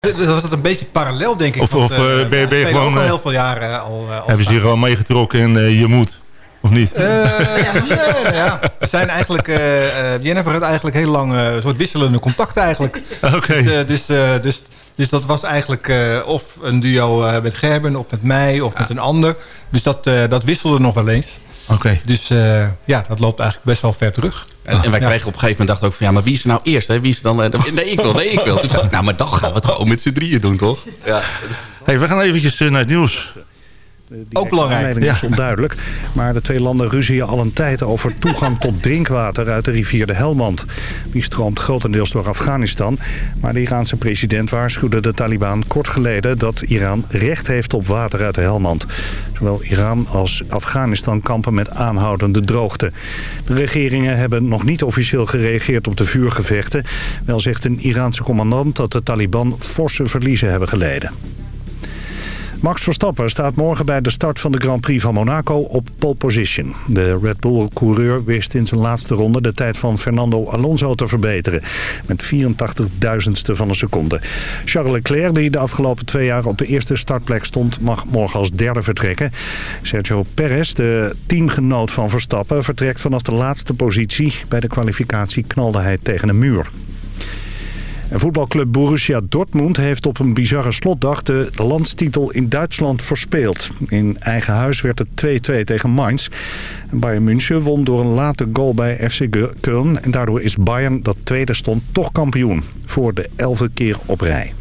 Dat was dat een beetje parallel, denk ik. Of, want, of uh, ben, je, ben je gewoon... al heel veel jaren al... Hebben ze hier gewoon meegetrokken en uh, je moet? Of niet? Uh, ja, ja, we zijn eigenlijk... Jennifer had eigenlijk heel lang een soort wisselende contacten eigenlijk. Oké. Okay. Dus, dus, dus, dus, dat was eigenlijk of een duo met Gerben of met mij of met een ander. Dus dat, dat wisselde nog wel eens. Oké. Okay. Dus ja, dat loopt eigenlijk best wel ver terug. En, en wij kregen op een gegeven moment dachten ook van... ja, maar wie is er nou eerst? Hè? Wie is er dan... Uh, nee, ik wil, nee, ik wil. Toen dacht ik, nou, maar dan gaan we het gewoon met z'n drieën doen, toch? Ja. Hey, we gaan eventjes naar het nieuws. Ook belangrijk. Ja. is onduidelijk. Maar de twee landen ruzien al een tijd over toegang tot drinkwater uit de rivier de Helmand. Die stroomt grotendeels door Afghanistan. Maar de Iraanse president waarschuwde de Taliban kort geleden dat Iran recht heeft op water uit de Helmand. Zowel Iran als Afghanistan kampen met aanhoudende droogte. De regeringen hebben nog niet officieel gereageerd op de vuurgevechten. Wel zegt een Iraanse commandant dat de Taliban forse verliezen hebben geleden. Max Verstappen staat morgen bij de start van de Grand Prix van Monaco op pole position. De Red Bull-coureur wist in zijn laatste ronde de tijd van Fernando Alonso te verbeteren. Met 84 duizendste van een seconde. Charles Leclerc, die de afgelopen twee jaar op de eerste startplek stond, mag morgen als derde vertrekken. Sergio Perez, de teamgenoot van Verstappen, vertrekt vanaf de laatste positie. Bij de kwalificatie knalde hij tegen een muur. En voetbalclub Borussia Dortmund heeft op een bizarre slotdag de landstitel in Duitsland verspeeld. In eigen huis werd het 2-2 tegen Mainz. Bayern München won door een late goal bij FC Köln. En daardoor is Bayern, dat tweede stond, toch kampioen. Voor de elfde keer op rij.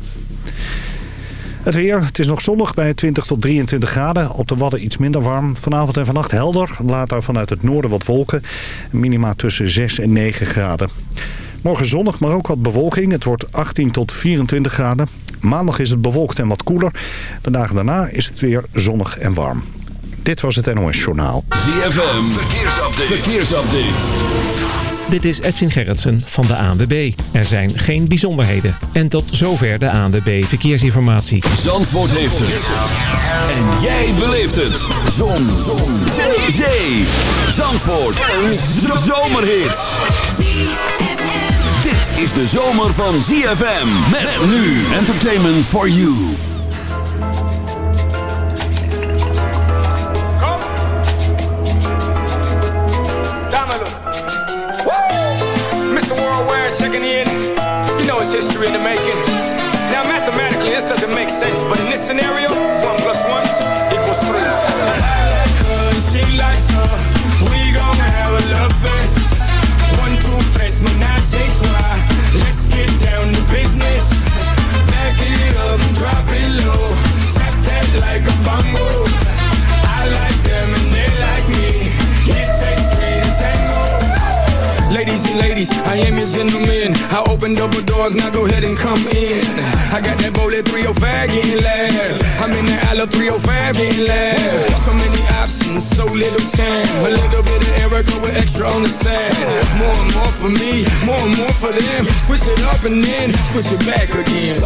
Het weer, het is nog zonnig bij 20 tot 23 graden. Op de Wadden iets minder warm. Vanavond en vannacht helder. Later vanuit het noorden wat wolken. Minima tussen 6 en 9 graden. Morgen zonnig, maar ook wat bewolking. Het wordt 18 tot 24 graden. Maandag is het bewolkt en wat koeler. De dagen daarna is het weer zonnig en warm. Dit was het NOS Journaal. ZFM, verkeersupdate. verkeersupdate. Dit is Edwin Gerritsen van de ANWB. Er zijn geen bijzonderheden. En tot zover de ANWB Verkeersinformatie. Zandvoort heeft het. En jij beleeft het. Zon. Zon. Zee. Zandvoort. Een zomerhit is de zomer van ZFM. Met nu Entertainment for You. Mr. Worldwide checking in. You know it's history in the making. Now mathematically this doesn't make sense, but in this scenario, am your gentleman. I opened up doors, now go ahead and come in. I got that bullet 305 getting laugh. I'm in the Isle 305 getting laugh. So many options, so little time. A little bit of Erica with extra on the side. More and more for me, more and more for them. Switch it up and then switch it back again.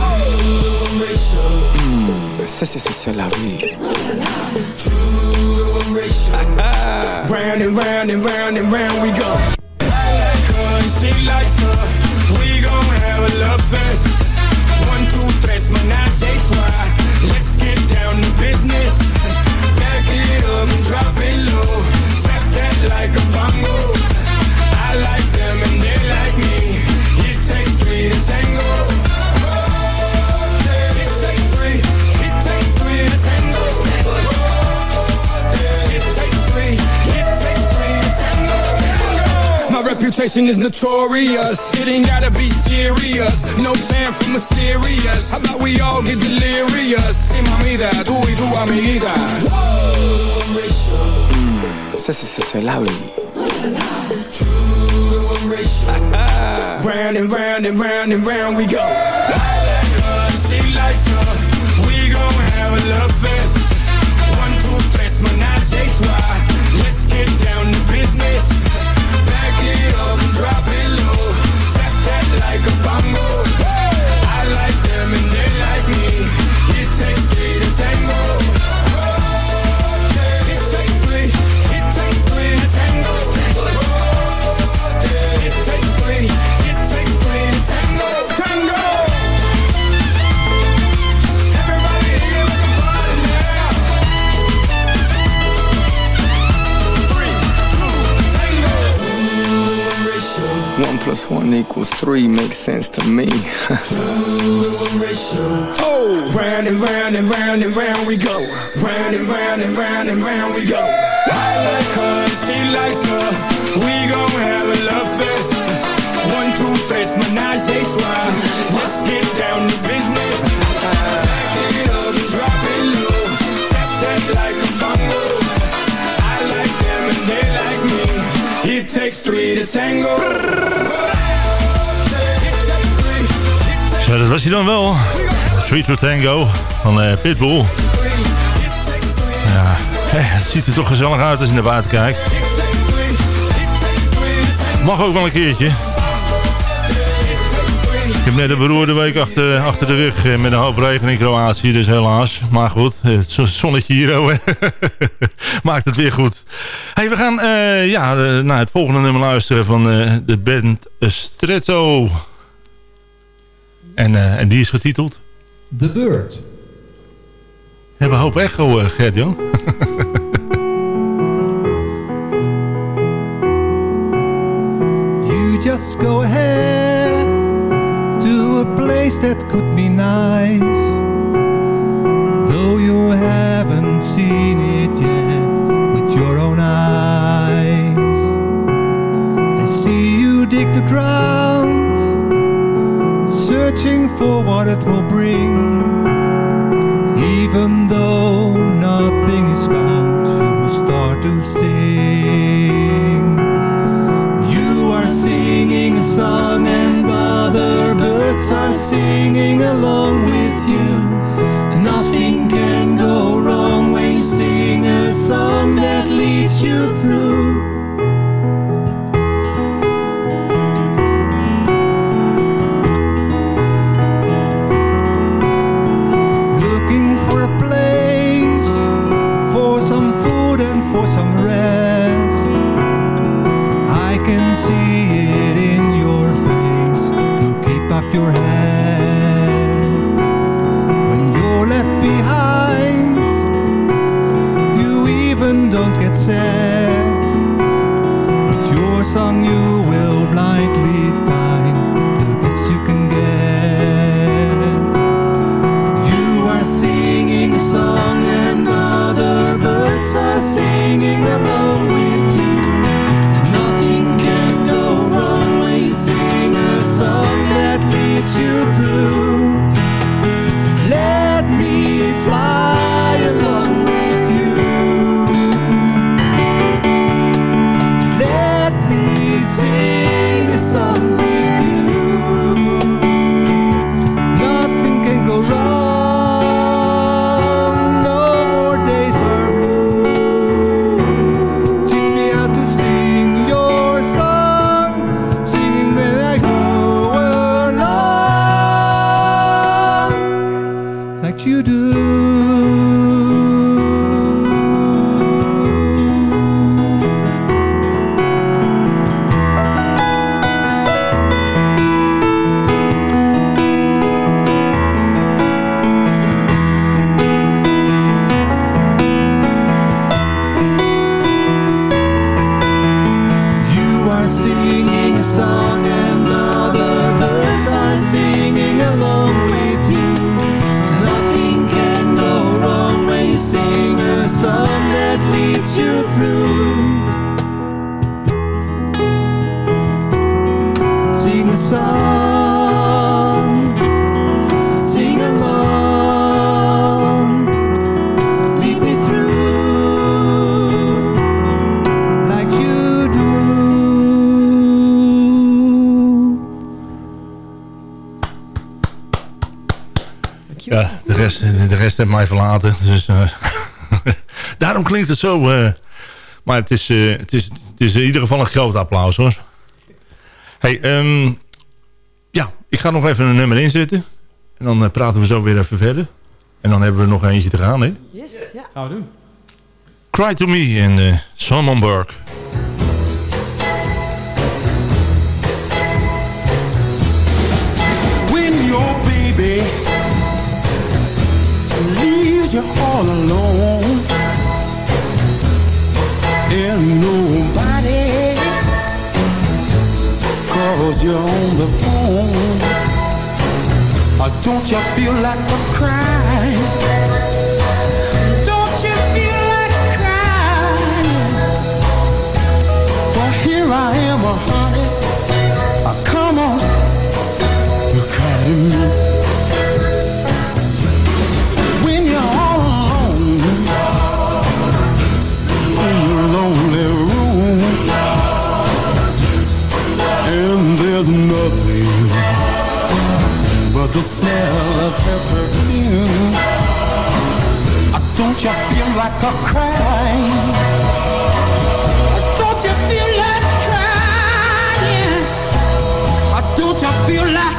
Mm, c'est, c'est, c'est, c'est la vie. round and round and round and round we go. She likes her. We gon' have a love fest. One, two, tres, Reputation is notorious. It ain't gotta be serious. No time for mysterious. How about we all get delirious? Sí, mamita, tú y tu amiguita. C'est, c'est, c'est, c'est la vie. round and round and round and round we go. Cause she likes her. We gon' have a love fest. One, two, tres, menage a trois. Let's get down to business. Low. Tap that like a bongo. I like them and they like me. Plus one equals three makes sense to me. oh, round and round and round and round we go. Round and round and round and round we go. I like her she likes her. We gon' have a love fest. One, two, three, menage a trois. Let's get down to business. Takes three to tango. Zo, dat was hij dan wel. Street to Tango van eh, Pitbull. Ja, hè, het ziet er toch gezellig uit als je naar buiten kijkt. Mag ook wel een keertje. Ik heb net een beroerde week achter, achter de rug eh, met een hoop regen in Kroatië, dus helaas. Maar goed, het zo- zonnetje hier oh, maakt het weer goed. Hey, we gaan eh, ja, eh, naar het volgende nummer luisteren van eh, de band Stretto. En, eh, en die is getiteld? The Bird. We hebben een hoop echo, uh, Gert-Jan. You just go ahead place that could be nice. Though you haven't seen it yet with your own eyes. I see you dig the ground, searching for what it will bring. Ja, de rest, de rest heeft mij verlaten. Dus, eh, daarom klinkt het zo. eh, maar het is, eh, het, is, het is in ieder geval een groot applaus hoor. Hey, ehm, ja, ik ga nog even een nummer inzetten. En dan praten we zo weer even verder. En dan hebben we nog eentje te gaan, hè? Yes, ja. Gaan we doen. Cry to Me in uh, Sonnenberg. Cause you're on the phone. Or don't you feel like a crying? Don't you feel like crying? Well, here I am, uh, the smell of her perfume. Don't you feel like a crying? Don't you feel like crying? Don't you feel like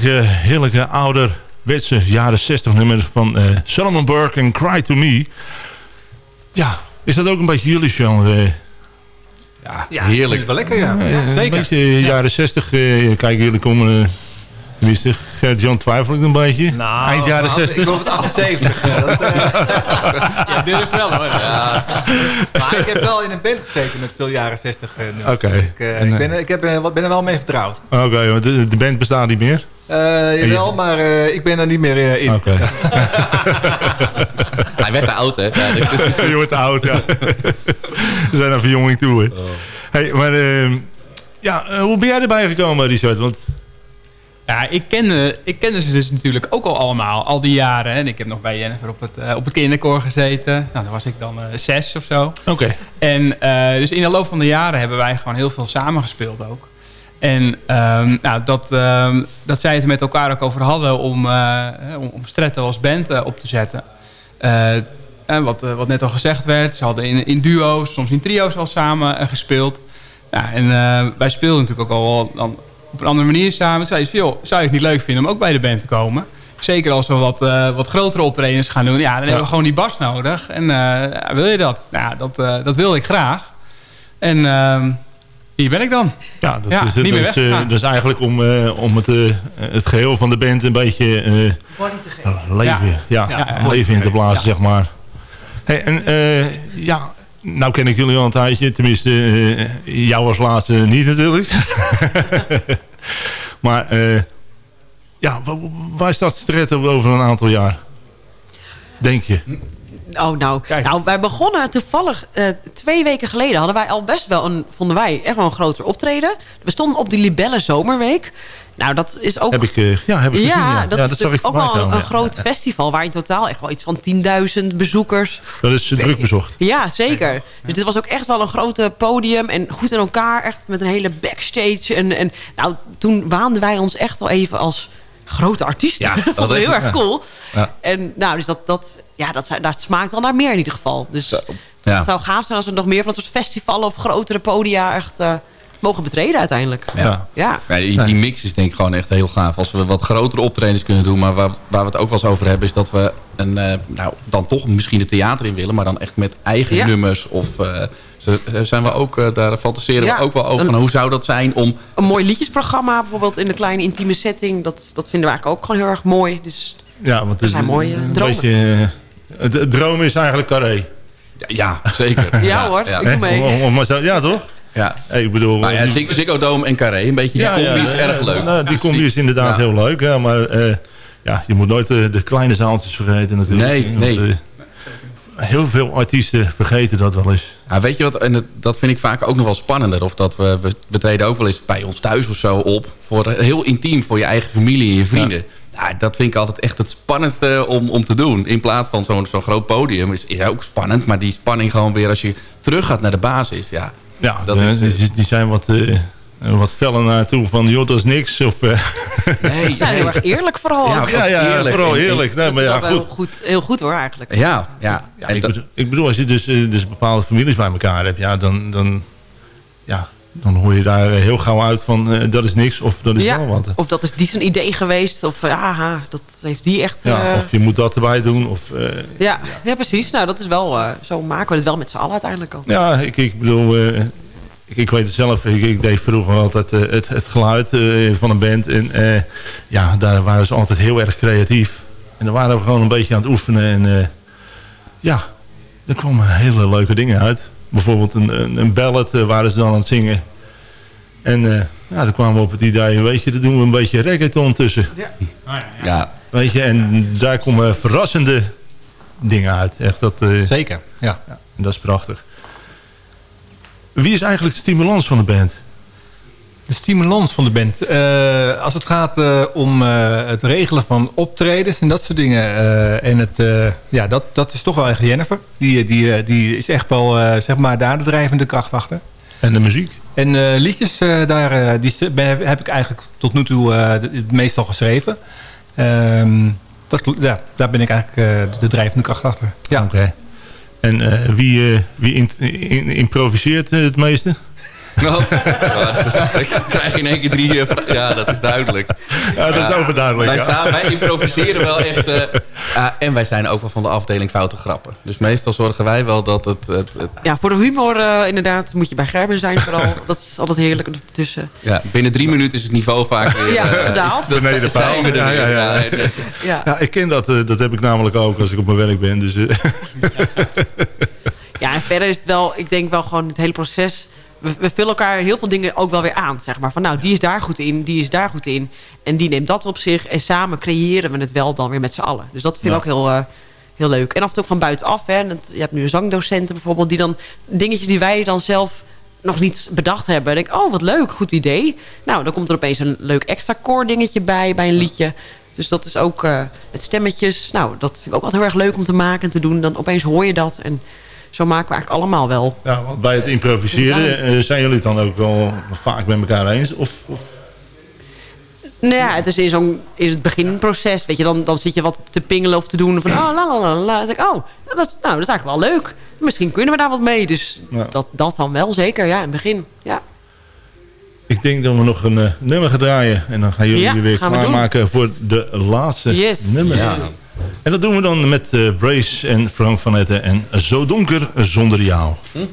heerlijke, heerlijke ouderwetse jaren 60 nummer van eh Solomon Burke en Cry To Me. Ja, is dat ook een beetje jullie genre? Ja, heerlijk. wel lekker, ja. Eh, Ja, Een Zeker. beetje eh, jaren 60. eh, kijk, jullie komen... Tenminste, Gert-Jan twijfel ik een beetje. Nou, Eind jaren nou, 60. Ik hoop het 78. eh, dat, eh, Ja, dit is wel hoor. Ja. maar ik heb wel in een band gezeten met veel jaren 60 eh, nummers. Oké. Dus Ik, eh, En, ik, ben, ik heb, wat- ben er wel mee vertrouwd. Oké, want de, de band bestaat niet meer. Eh jawel, maar eh, ik ben er niet meer in. Oké. Hij werd te oud, hè? Ja, is- je wordt te oud, ja. We zijn naar verjonging toe, hè. Hey, maar ehm, ja, hoe ben jij erbij gekomen, Richard? Want Ja, ik kende, ik kende ze dus natuurlijk ook al allemaal, al die jaren. En ik heb nog bij Jennifer op het, eh, op het kinderkoor gezeten. Nou, dan was ik dan eh, zes of zo. Oké. En eh, dus in de loop van de jaren hebben wij gewoon heel veel samengespeeld ook. En ehm, nou, dat, ehm, dat zij het met elkaar ook over hadden om, om, om Stretto als band op te zetten. En wat, wat net al gezegd werd, ze hadden in, in duo's, soms in trio's al samen gespeeld. Ja, en wij speelden natuurlijk ook al dan op een andere manier samen. Zei ze, joh, zou je het niet leuk vinden om ook bij de band te komen? Zeker als we wat, eh, wat grotere optredens gaan doen. Ja, dan hebben we gewoon die bas nodig. En eh, wil je dat? Nou, ja, dat, eh, dat wilde ik graag. En ehm, hier ben ik dan. Ja, dat, Ja, is, niet dat, meer is, eh, is eigenlijk om, eh, om het, eh, het geheel van de band een beetje eh, Body te geven. leven, Ja. ja. Ja, ja. leven in te blazen, zeg maar. Hey, en eh, ja, nou ken ik jullie al een tijdje. Tenminste, eh, jou als laatste niet natuurlijk. maar eh, ja, wa- waar staat Stretto over een aantal jaar? Denk je? Oh, nou, nou, wij begonnen toevallig eh, twee weken geleden. Hadden wij al best wel een, vonden wij, echt wel een groter optreden. We stonden op die Libelle Zomerweek. Nou, dat is ook... Heb ik, eh, ja, heb ik gezien. ja, Ja, dat Ja, is dat ook wel een, groot festival... waar in totaal echt wel iets van 10.000 bezoekers... Dat is eh, druk bezocht. Ja, zeker. Dus dit was ook echt wel een grote podium en goed in elkaar. Echt met een hele backstage. En, en nou, toen waanden wij ons echt wel even als grote artiesten. Ja, dat vond ik heel erg cool. Ja. En nou, dus dat, dat, ja, dat, dat smaakt wel naar meer in ieder geval. Dus Ja. het zou gaaf zijn als we nog meer van dat soort festivalen of grotere podia echt eh, mogen betreden uiteindelijk. Ja. Ja. Ja, die, die mix is denk ik gewoon echt heel gaaf. Als we wat grotere optredens kunnen doen. Maar waar, waar we het ook wel eens over hebben... is dat we een, eh, nou, dan toch misschien het theater in willen... maar dan echt met eigen Ja. nummers. Of eh, eh, zijn we ook, daar fantaseren Ja, we ook wel over. een- Van, hoe zou dat zijn om... Een mooi liedjesprogramma bijvoorbeeld in een kleine intieme setting. Dat, dat vinden we eigenlijk ook gewoon heel erg mooi. Dus Ja, want Dat zijn mooie een dromen. beetje, het, het droom is eigenlijk carré. Ja, zeker. Ja, hoor, ik doe mee. Om- om ja, toch? Ja. Ik bedoel... Maar ja, die- Zig- Ziggo Dome en Carré, een beetje die combi is ja, erg ja, leuk. nou, die combi is inderdaad Ja. heel leuk. Ja, maar eh, ja, je moet nooit de, de kleine zaaltjes vergeten natuurlijk. Nee, Want, nee. eh, heel veel artiesten vergeten dat wel eens. Ja, weet je wat, en dat vind ik vaak ook nog wel spannender. Of dat we, we, treden ook wel eens bij ons thuis of zo op. Voor eh, heel intiem voor je eigen familie en je vrienden. Ja. dat vind ik altijd echt het spannendste om, om te doen. In plaats van zo'n zo'n groot podium is, is ook spannend. Maar die spanning gewoon weer als je terug gaat naar de basis. Ja, Ja, dat eh, is, die, die zijn wat, eh, wat feller naartoe van, joh, dat is niks. Of, eh, nee, Ze zijn heel erg eerlijk vooral. Ja, ook. ja, ja, eerlijk. vooral eerlijk. Nee, Dat maar ja, wel heel goed. goed, heel goed hoor eigenlijk. Ja, ja. Ik, bedoel, ik bedoel, als je dus, dus bepaalde families bij elkaar hebt, ja, dan, dan, ja, dan hoor je daar eh, heel gauw uit van, eh, dat is niks of dat is wel wat. Of dat is die zijn idee geweest. Of ja, ha, dat heeft die echt... Ja, eh, of je moet dat erbij doen. Of, eh, ja, ja, precies. Nou, dat is wel... eh, zo maken we het wel met z'n allen uiteindelijk al. Ja, ik, ik bedoel, eh, ik, ik weet het zelf. Ik, ik deed vroeger altijd eh, het, het geluid eh, van een band. En eh, ja, daar waren ze altijd heel erg creatief. En dan waren we gewoon een beetje aan het oefenen. En eh, ja, er kwamen hele leuke dingen uit. Bijvoorbeeld een, een, een ballad eh, waren ze dan aan het zingen. En eh, ja, dan kwamen we op het idee, weet je, daar doen we een beetje reggaeton tussen. ja, Weet je, en daar komen verrassende dingen uit. Echt, dat, eh, Zeker, ja. ja, dat is prachtig. Wie is eigenlijk de stimulans van de band? De stimulans van de band. Eh, als het gaat eh, om eh, het regelen van optredens en dat soort dingen. en het, ja, dat, dat is toch wel echt Jennifer. Die, die, die is echt wel zeg maar daar de drijvende kracht achter. En de muziek? En liedjes, daar die ben, heb ik eigenlijk tot nu toe het meestal geschreven. Ehm, dat, ja, daar ben ik eigenlijk de drijvende kracht achter. Ja. Oké. En wie, wie in- in- improviseert het meeste? Nou, ik krijg in één keer drie... Ja, dat is duidelijk. Ja, dat is Ja, overduidelijk. Wij, ja. staan, wij improviseren wel echt... eh, ja, en wij zijn ook wel van de afdeling foute grappen. Dus meestal zorgen wij wel dat het... het, het- Ja, voor de humor eh, inderdaad moet je bij Gerben zijn vooral. dat is altijd heerlijk tussen. ja, binnen drie minuten is het niveau vaak weer... Ja, eh, gedaald. dat Beneden zijn paal. we er Ja, ja, ja. Ja, ik ken dat. eh, dat heb ik namelijk ook als ik op mijn werk ben. Dus, eh, ja, en verder is het wel, ik denk wel gewoon het hele proces. We, we vullen elkaar heel veel dingen ook wel weer aan, zeg maar. Van nou, die is daar goed in, die is daar goed in. En die neemt dat op zich. En samen creëren we het wel dan weer met z'n allen. Dus dat vind ik Ja. ook heel, eh, heel leuk. En af en toe ook van buitenaf. Hè. Het- je hebt nu zangdocenten bijvoorbeeld. Die dan dingetjes die wij dan zelf nog niet bedacht hebben. Denk ik, oh wat leuk, goed idee. Nou, dan komt er opeens een leuk extra koor dingetje bij, bij een liedje. Dus dat is ook eh, met stemmetjes. Nou, dat vind ik ook altijd heel erg leuk om te maken en te doen. Dan opeens hoor je dat. En zo maken we eigenlijk allemaal wel. ja, want bij het improviseren eh, zijn jullie het dan ook wel vaak met elkaar eens? Of, of Nou ja, het is in, zo'n, in het beginproces. Weet je, dan, dan zit je wat te pingelen of te doen. Van, oh, la, la, la, la. Dan denk ik, oh, nou, dat, is- nou, dat is eigenlijk wel leuk. Misschien kunnen we daar wat mee. Dus Ja. dat, dat dan wel zeker, ja, in het begin. Ja. ik denk dat we nog een eh, nummer gaan draaien. En dan gaan jullie Ja, je weer gaan we klaarmaken voor de laatste Yes. nummer. Ja. En dat doen we dan met eh, Brace en Frank van Etten. En Zo donker zonder jou. Ik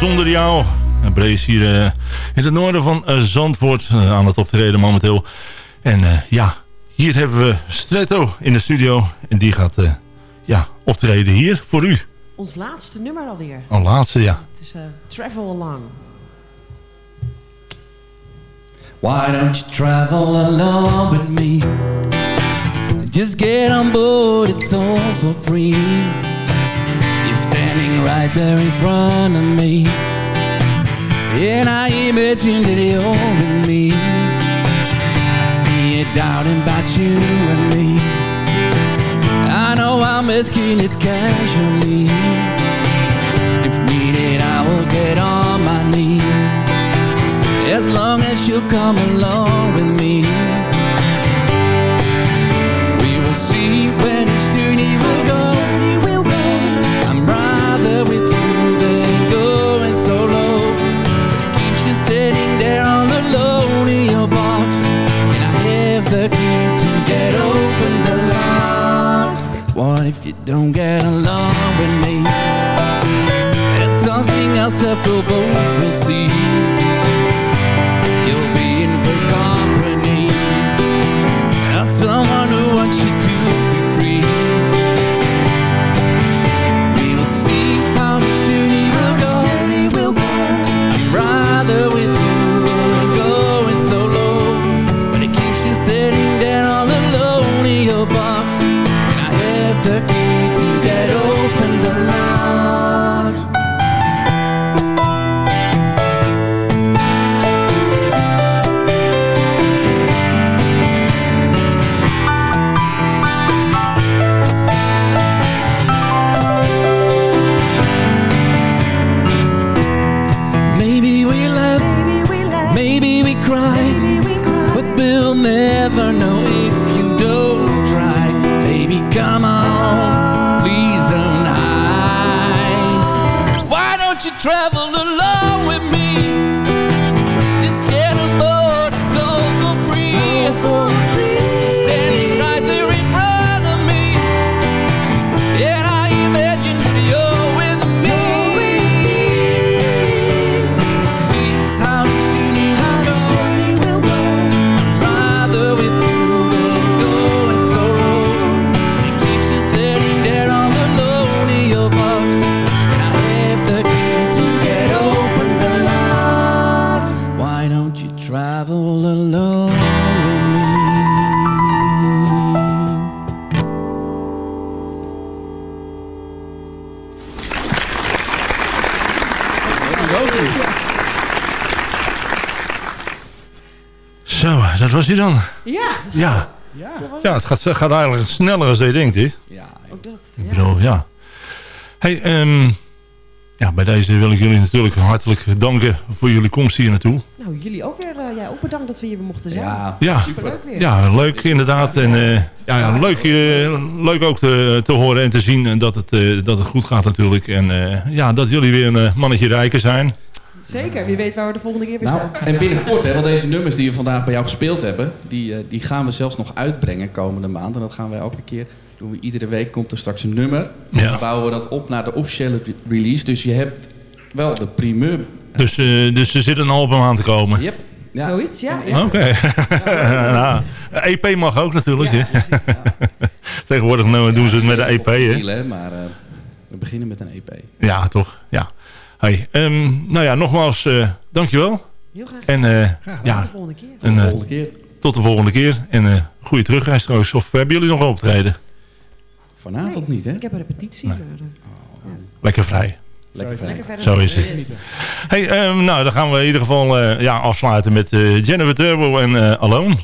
zonder jou. En Brees hier eh, in het noorden van eh, Zandvoort eh, aan het optreden momenteel. En ja, hier hebben we Stretto in de studio. En die gaat ja, optreden hier voor u. Ons laatste nummer alweer. Ons laatste, ja. Het is Travel Along. Why don't you travel along with me? Just get on board, it's all for free. right there in front of me. And I imagine that you're with me. I see it doubting about you and me. I know I'm asking it casually. If needed I will get on my knees. As long as you come along with me. you don't get along with me. There's something else that we'll both see. dan. Ja. Ja. Ja, het gaat, gaat eigenlijk sneller dan je denkt, hè? Ja. Ook dat. Ja. Ik bedoel, ja. Hey, ehm, ja, bij deze wil ik jullie natuurlijk hartelijk danken voor jullie komst hier naartoe. Nou, jullie ook weer. Eh, ja, ook bedankt dat we hier mochten zijn. Ja, ja superleuk weer. Ja, leuk inderdaad. En eh, ja, leuk, uh, leuk ook te, te horen en te zien dat het, dat het goed gaat natuurlijk. En ja, dat jullie weer een mannetje rijker zijn. Zeker. Wie weet waar we de volgende keer weer Nou, staan. en binnenkort, hè, want deze nummers die we vandaag bij jou gespeeld hebben, die, eh, die gaan we zelfs nog uitbrengen komende maand. En dat gaan we elke keer doen. We iedere week komt er straks een nummer. Ja. Dan bouwen we dat op naar de officiële re- release. Dus je hebt wel de primeur. Dus, eh, dus er zit een album aan te komen. Yep. Ja. Zoiets, ja. ja. Oké. nou, EP mag ook natuurlijk. hè. Tegenwoordig nou, doen ze het met de EP. Hè? Maar eh, we beginnen met een EP. Ja, toch? Ja. Hey, ehm, nou ja, nogmaals, eh dankjewel. Heel graag. En eh, ja, Tot de volgende keer. en, de eh, volgende keer. tot de volgende keer. En eh goede terugreis trouwens. Of hebben jullie nog een optreden? Vanavond niet, hè? Ik heb een repetitie. maar, eh, Lekker vrij. Lekker fijn. lekker verder. Zo is het. Hey, ehm, nou, dan gaan we in ieder geval eh, ja, afsluiten met eh, Jennifer Turbo en eh, Alone.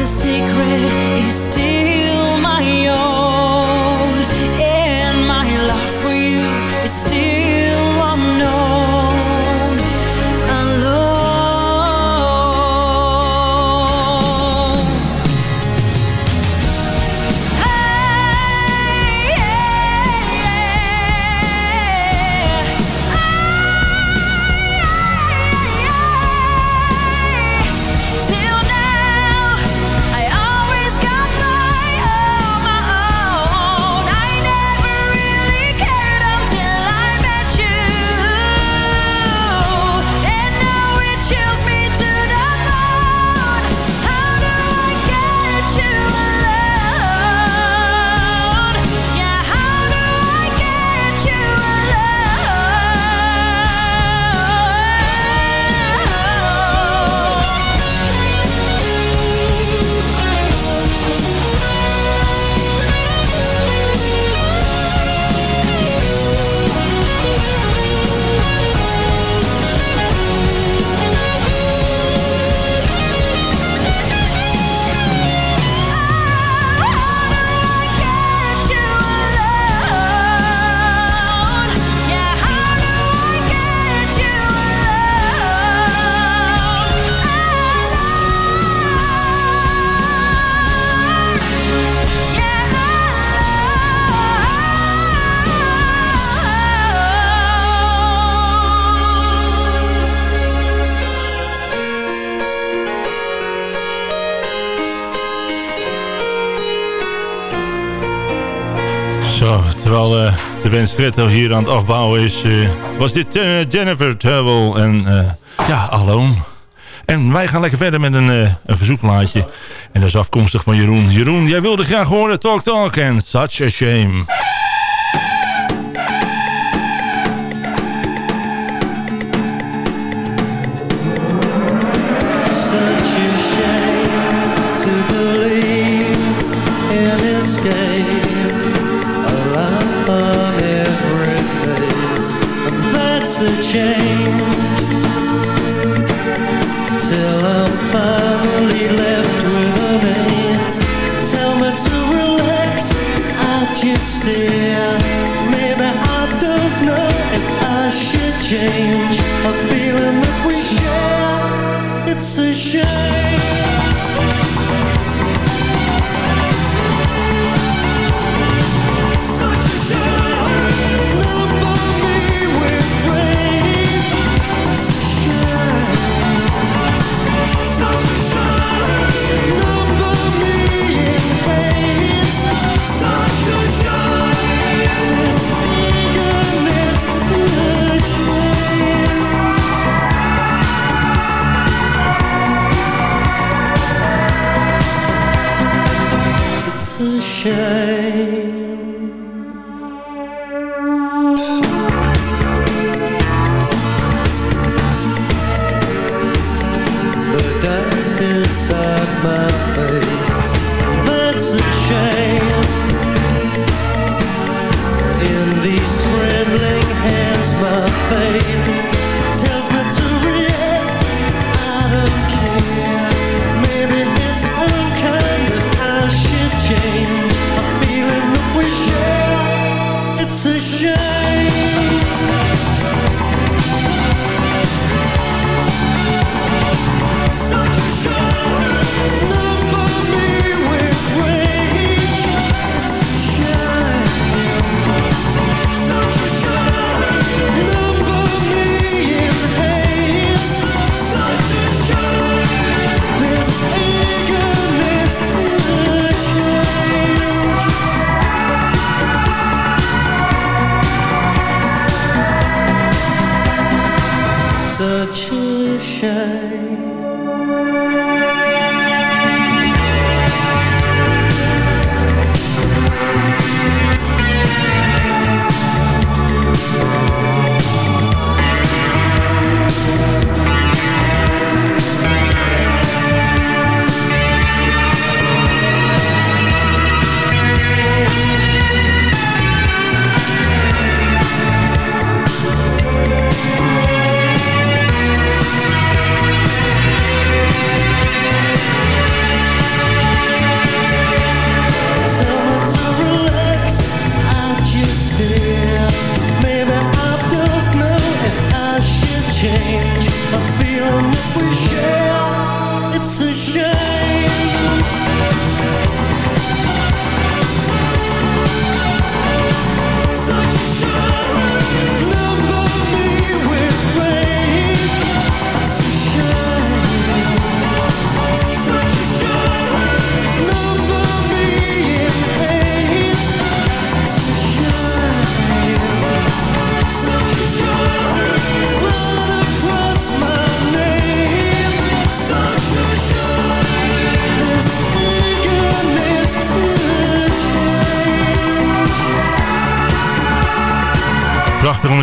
The secret is still Stretto hier aan het afbouwen is, eh, was dit eh, Jennifer Turble en eh, ja, Alone. En wij gaan lekker verder met een, een verzoekplaatje. En dat is afkomstig van Jeroen. Jeroen, jij wilde graag horen Talk Talk en Such a Shame. change.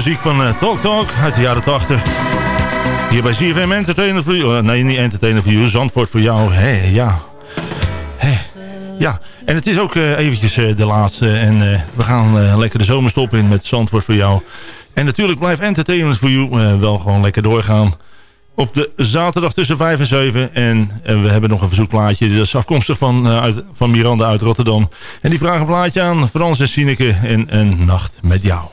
muziek van eh, Talk Talk uit de jaren 80. Hier bij ZFM Entertainer voor jou. Eh, nee, niet Entertainer voor jou. Zandvoort voor jou. Hey, ja. Hey, ja. En het is ook uh, eventjes de laatste. En we gaan lekker de zomerstop in met Zandvoort voor jou. En natuurlijk blijft Entertainment voor jou wel gewoon lekker doorgaan. Op de zaterdag tussen 5 en 7. En, we hebben nog een verzoekplaatje. Dat is afkomstig van, uit, van Miranda uit Rotterdam. En die vragen een plaatje aan Frans en Sineke en Een Nacht met jou.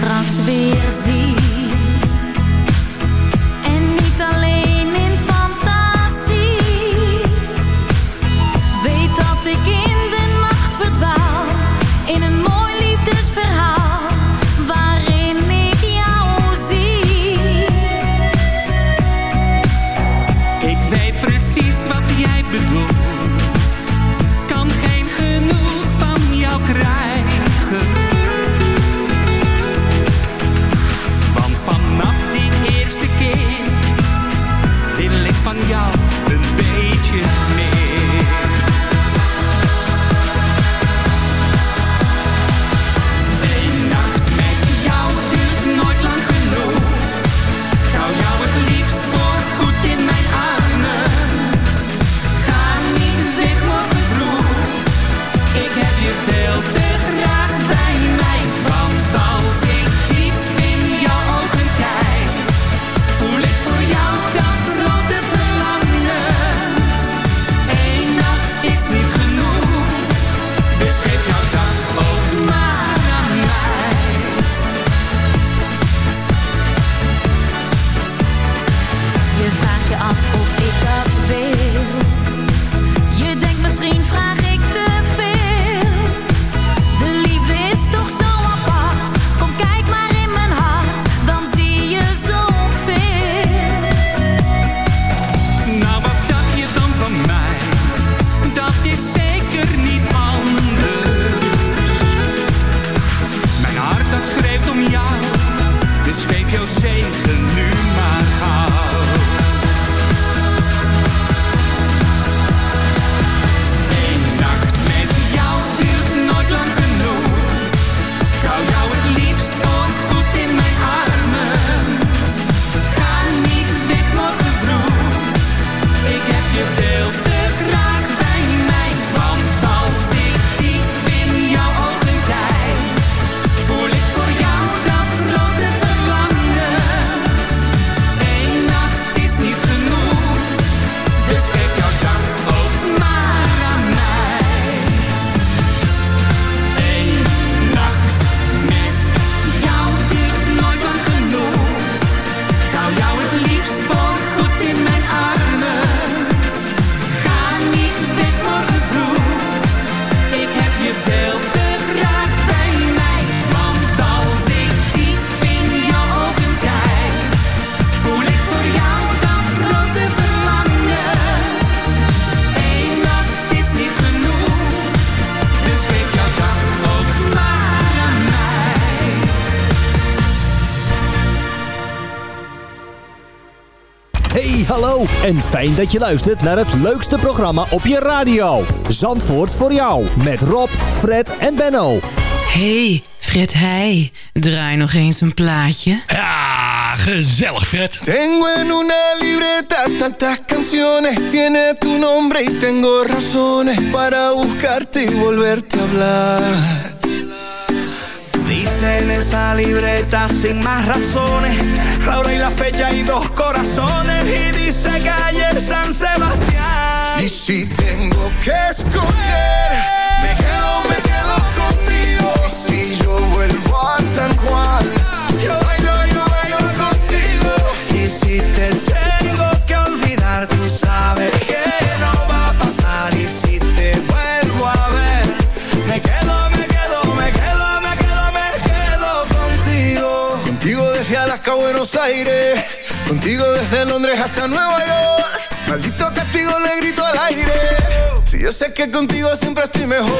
straks weer. En fijn dat je luistert naar het leukste programma op je radio. Zandvoort voor jou. Met Rob, Fred en Benno. Hey, Fred Hey. Draai nog eens een plaatje. Ja, gezellig Fred. Tengo en una libreta tantas canciones. Tiene tu nombre y tengo razones para buscarte y volverte a hablar. en esa libreta sin más razones. La hora y la fecha y dos corazones. Y dice calle San Sebastián. Y si tengo que escoger, me quedo, me quedo contigo. Y si yo vuelvo a San Juan. Contigo desde Londres hasta Nueva York. Maldito castigo le grito al aire. Si yo sé que contigo siempre estoy mejor.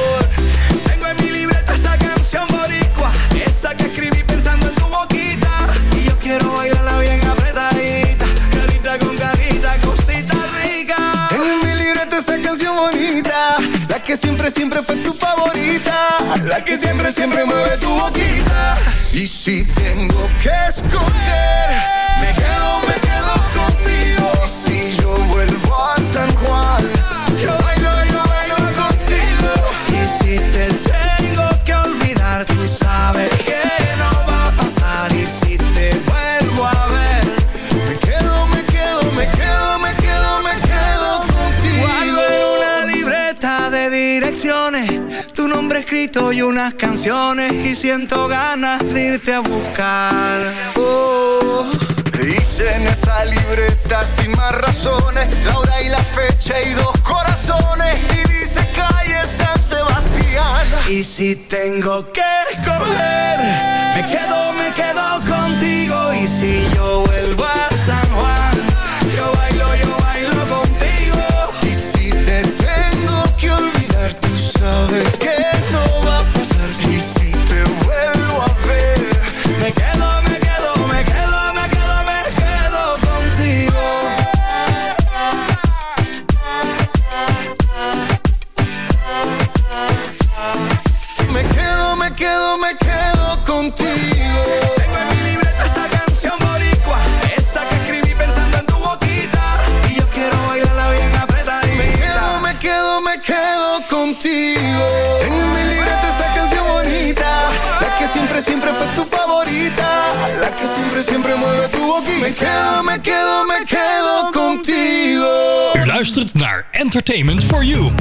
La que siempre, siempre fue tu favorita. La que siempre, siempre mueve tu boquita. Y si tengo que escoger, me quedo canciones y siento ganas de irte a buscar. Oh. Dice en esa libreta sin más razones, la hora y la fecha y dos corazones. Y dice calle San Sebastián. Y si tengo que escoger, me quedo, me quedo contigo. Y si yo vuelvo a San Juan, yo bailo, yo bailo contigo. Y si te tengo que olvidar, tú sabes que. Quedo, me quedo, me quedo contigo. U luistert naar Entertainment for You.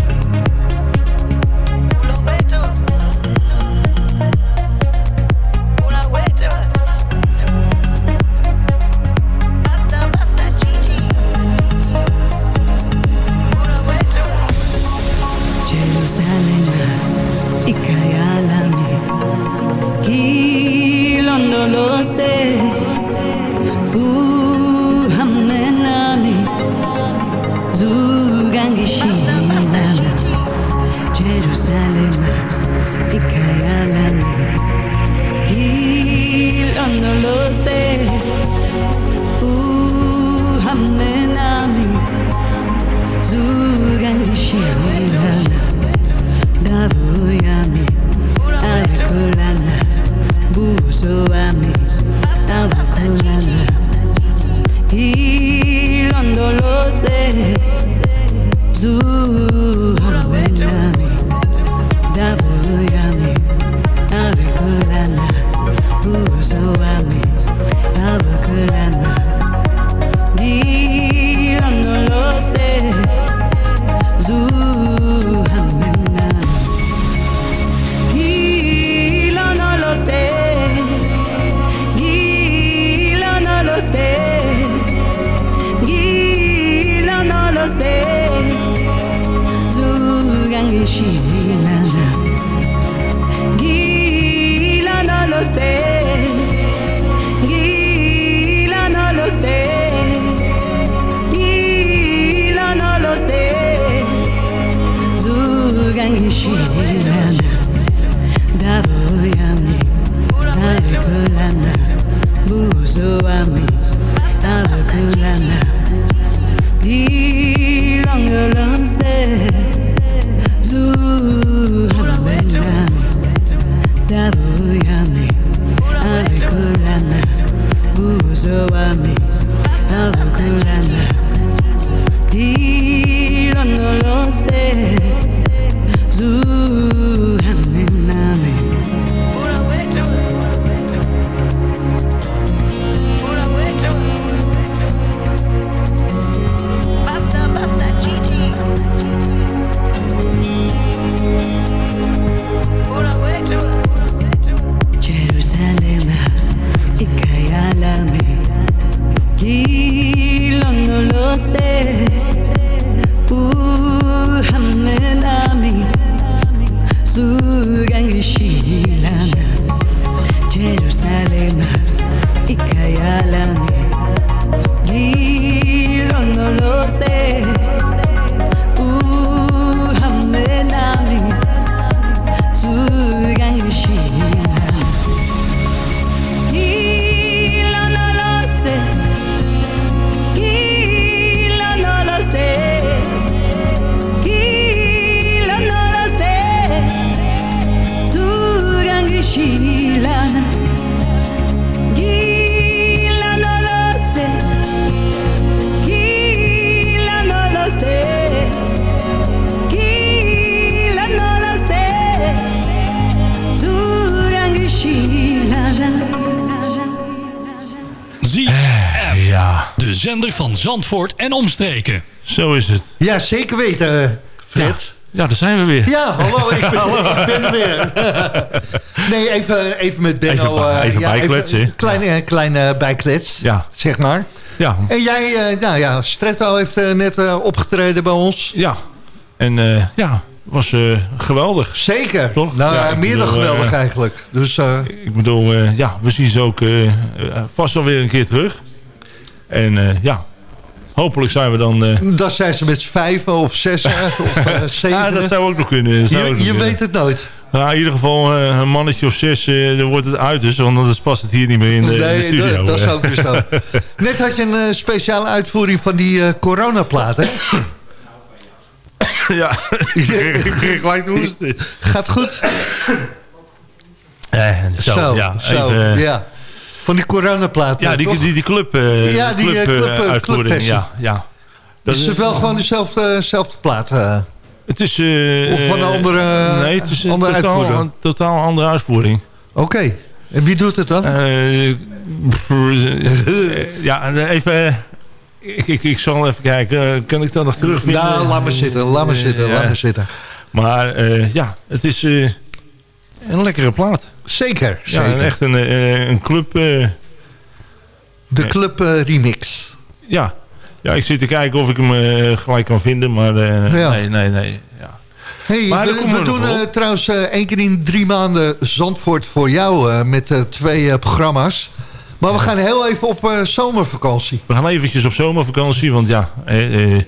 Jerusalem ikayalami Navikulana, Dilongolonse, Zuhamenami. Zandvoort en omstreken. Zo is het. Ja, zeker weten, Fred. Ja, daar zijn we weer. Ja, hallo, ik, ben- ik ben er weer. Nee, even, even met Benno. Even eh, even ja, bijkletsen, kleine, kleine bijklets, Ja. zeg maar. Ja. En jij, eh, nou ja, Stretto heeft eh, net eh, opgetreden bij ons. Ja. En eh, ja, was eh, geweldig. Zeker. Toch? Nou, Ja, meer dan geweldig eh, eigenlijk. Dus eh, Ik bedoel, eh, ja, we zien ze ook eh, eh, vast wel weer een keer terug. En eh, ja, hopelijk zijn we dan... eh, dan zijn ze met z'n vijven of zes of eh, zeven. ja, dat zou ook nog kunnen. zou je nog je kunnen. weet het nooit. Nou, in ieder geval eh, een mannetje of zes, eh, dan wordt het uit dus. Want anders past het hier niet meer in de, in de Nee, studio. dat, dat is eh. ook weer zo. Net had je een eh, speciale uitvoering van die eh coronaplaat, hè? ja, ik begin gelijk hoesten. Gaat goed? Eh, zo, ja. zo, even, eh, ja. Van die coronaplaat. Ja, die, die, die club, eh, Ja, die, club, eh, club, eh, uitvoering. Ja, ja. Dat is het wel gewoon dezelfde, dezelfde plaat? Het is... Of van een andere, nee, het is een andere totaal, uitvoerder? een totaal andere uitvoering. Oké. En wie doet het dan? Ja, even... Ik, ik, ik zal even kijken. Kan ik dat nog terug? Nou, laat maar zitten, laat maar zitten, laat maar zitten. Maar ja, het is een lekkere plaat. Zeker, Ja, zeker. echt een, eh, een club... eh, De Club eh, Remix. ja. ja, ik zit te kijken of ik hem gelijk kan vinden. Maar Ja. nee, nee, nee. Ja. Hey, Maar we, we doen trouwens één keer in drie maanden Zandvoort voor jou met twee programma's. Maar we gaan heel even op zomervakantie. We gaan eventjes op zomervakantie. Want ja, eh, eh,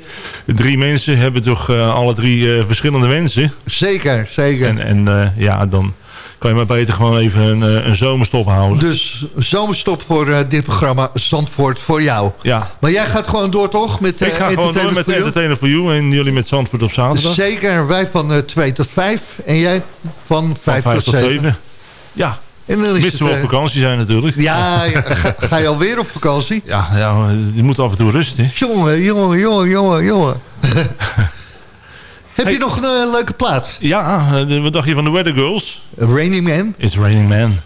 drie mensen hebben toch alle drie verschillende wensen. Zeker, zeker. En, en ja, dan kan je maar beter gewoon even een, eh, een zomerstop houden. Dus zomerstop voor eh, dit programma Zandvoort voor jou. Ja. Maar jij gaat gewoon door toch? Met, eh, ik ga gewoon door met? Entertainer for You en jullie met Zandvoort op zaterdag. Zeker, wij van eh 2 tot 5 en jij van 5, Van vijf tot 7. Ja, En dan is mits we op eh, vakantie zijn natuurlijk. Ja, ja, ga, ga je alweer op vakantie? Ja, ja, je moet af en toe rusten. Jongen, jongen, jongen, jongen, jongen. Heb je nog een eh, leuke plaats? Ja, eh, wat dacht je van de Weather Girls? Raining Man? It's Raining Man.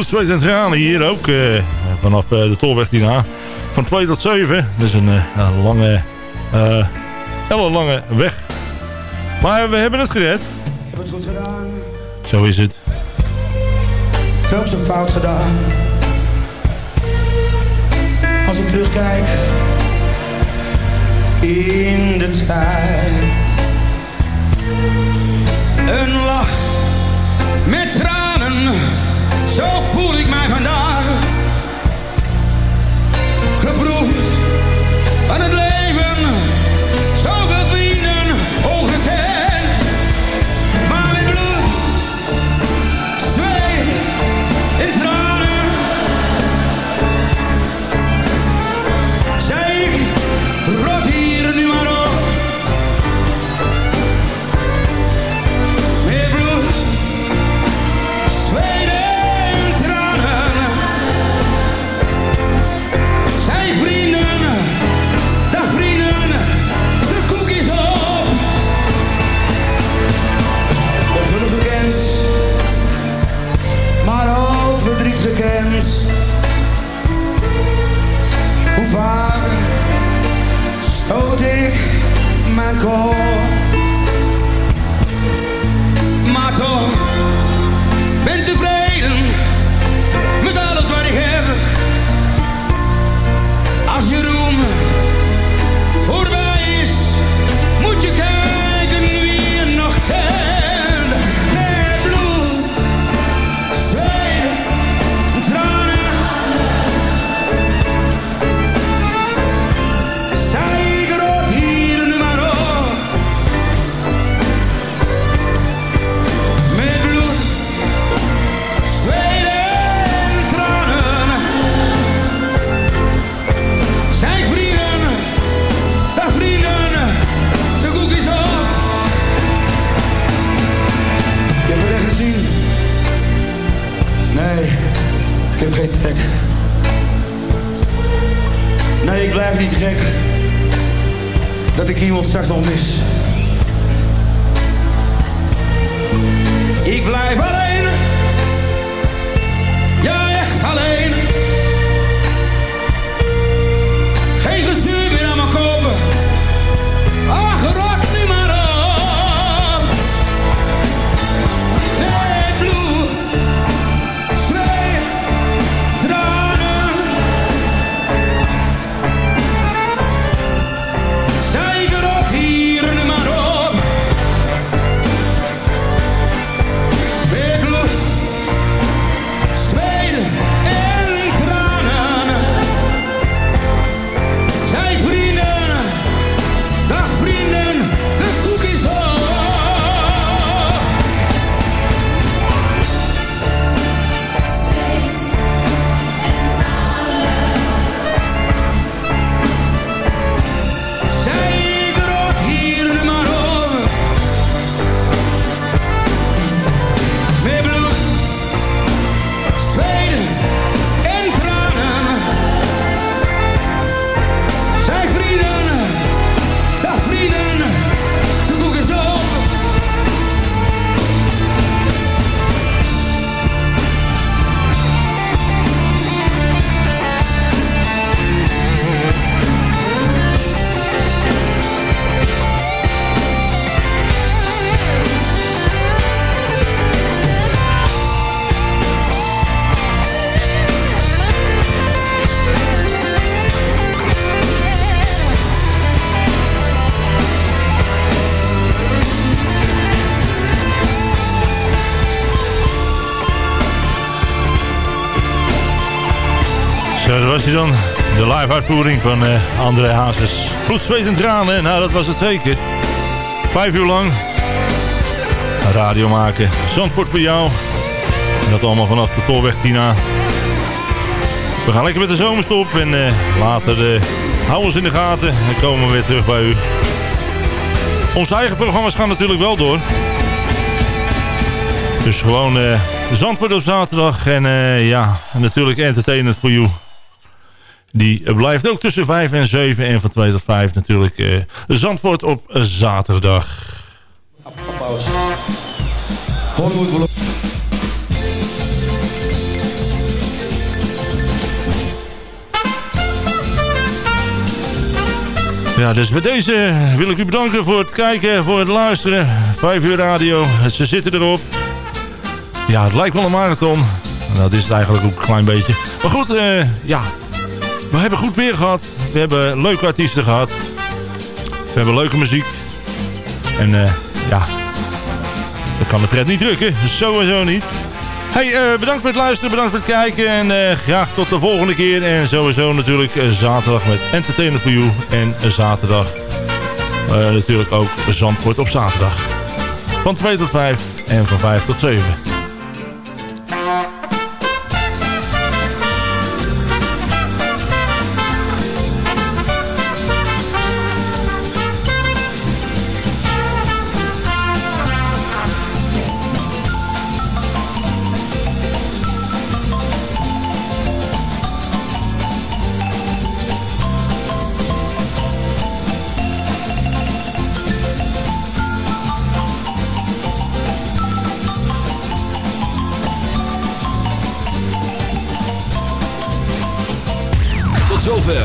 Bloed, zweet en tranen hier ook. eh, vanaf eh, de tolweg hierna. Van 2 tot 7. Dus een ja, lange, hele lange weg. Maar we hebben het gered. Ik heb het goed gedaan. Zo is het. Ik heb ook zo'n fout gedaan. Als ik terugkijk in de tijd. Een lach met zo voel ik mij vandaag. Was hij dan. De live uitvoering van eh André Hazes. Bloed, zweet en tranen. Nou, dat was het zeker. Vijf uur lang. Radio maken. Zandvoort voor jou. En dat allemaal vanaf de Tolweg Tina. We gaan lekker met de zomerstop. En eh, later eh houden ons in de gaten. En komen we weer terug bij u. Onze eigen programma's gaan natuurlijk wel door. Dus gewoon eh Zandvoort op zaterdag. En ja, natuurlijk entertainment voor you. Die blijft ook tussen 5 en 7. En van 2 tot 5 natuurlijk eh, Zandvoort op zaterdag. Applaus. Ja, dus bij deze wil ik u bedanken voor het kijken, voor het luisteren. 5 uur radio, ze zitten erop. Ja, het lijkt wel een marathon. Nou, dat is het eigenlijk ook een klein beetje. Maar goed, eh, ja. We hebben goed weer gehad. We hebben leuke artiesten gehad. We hebben leuke muziek. En eh, ja, dat kan de pret niet drukken. Sowieso niet. Hey, eh, bedankt voor het luisteren, bedankt voor het kijken. En eh, graag tot de volgende keer. En sowieso natuurlijk zaterdag met Entertainment for You. En zaterdag natuurlijk ook Zandvoort op zaterdag. Van 2 tot 5 en van 5 tot 7.